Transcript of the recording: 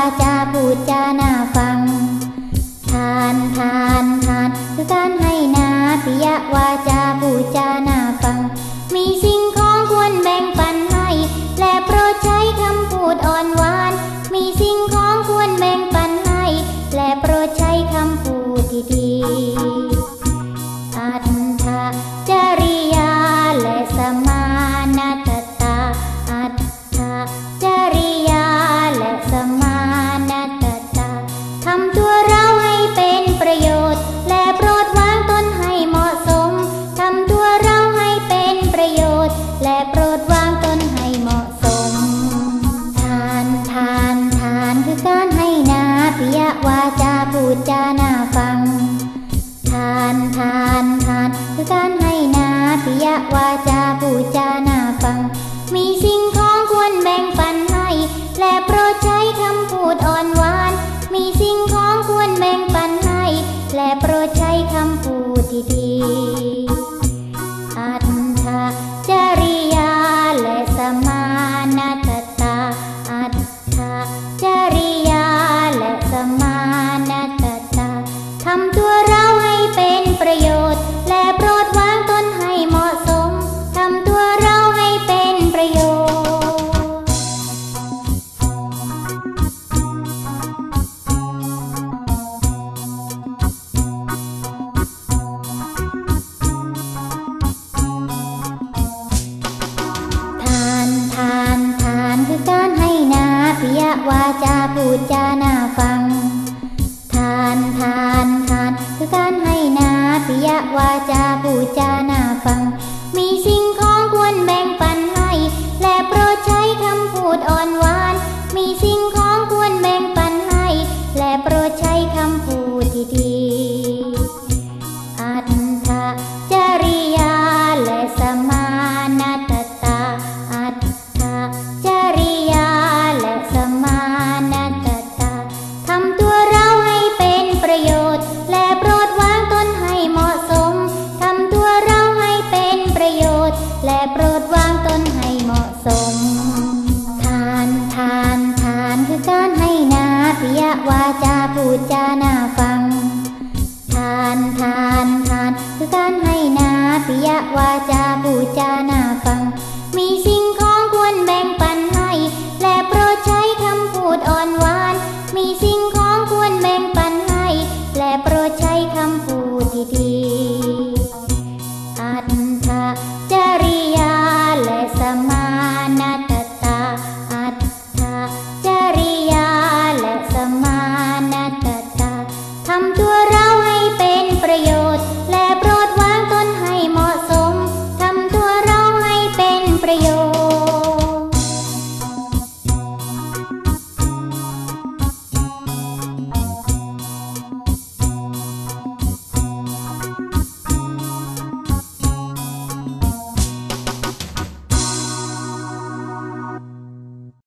าจาพูดจาน่าฟัง ทานทานทานคือการให้นาปิยวาจาพูดจาน่าฟัง มีสิ ดจาน่าฟัง ทานทานทาน คือการให้นาปิยวาจาพูดจาน่าฟัง มีสิ่งของควรแบ่งปันให้ และโปรดใช้คำพูดอ่อนหวาน มีสิ่งของควรแบ่งปันให้ และโปรดใช้คำพูดที่ดีอัตถจริยาและสมานาต ตัวเราให้เป็นประโยชน์ และโปรดวางตนให้เหมาะสม ทำตัวเราให้เป็นประโยชน์ ทานทานทานคือการให้นาปิยวาจาพูดจาน่าฟัง ทานทาน วาจาปูจาน่าฟัง มีสิ่งของควรแบ่งปันให้ และโปรดใช้คำพูดอ่อนหวาน มีสิ่งของควรแบ่งปันให้ และโปรดใช้คำพูดที่ดี และโปรดวางตนให้เหมาะสม ทานทานทานคือการให้นาปิยวาจาพูดจาน่าฟัง ทานทานทานคือการให้นาปิยวาจาพูดจาน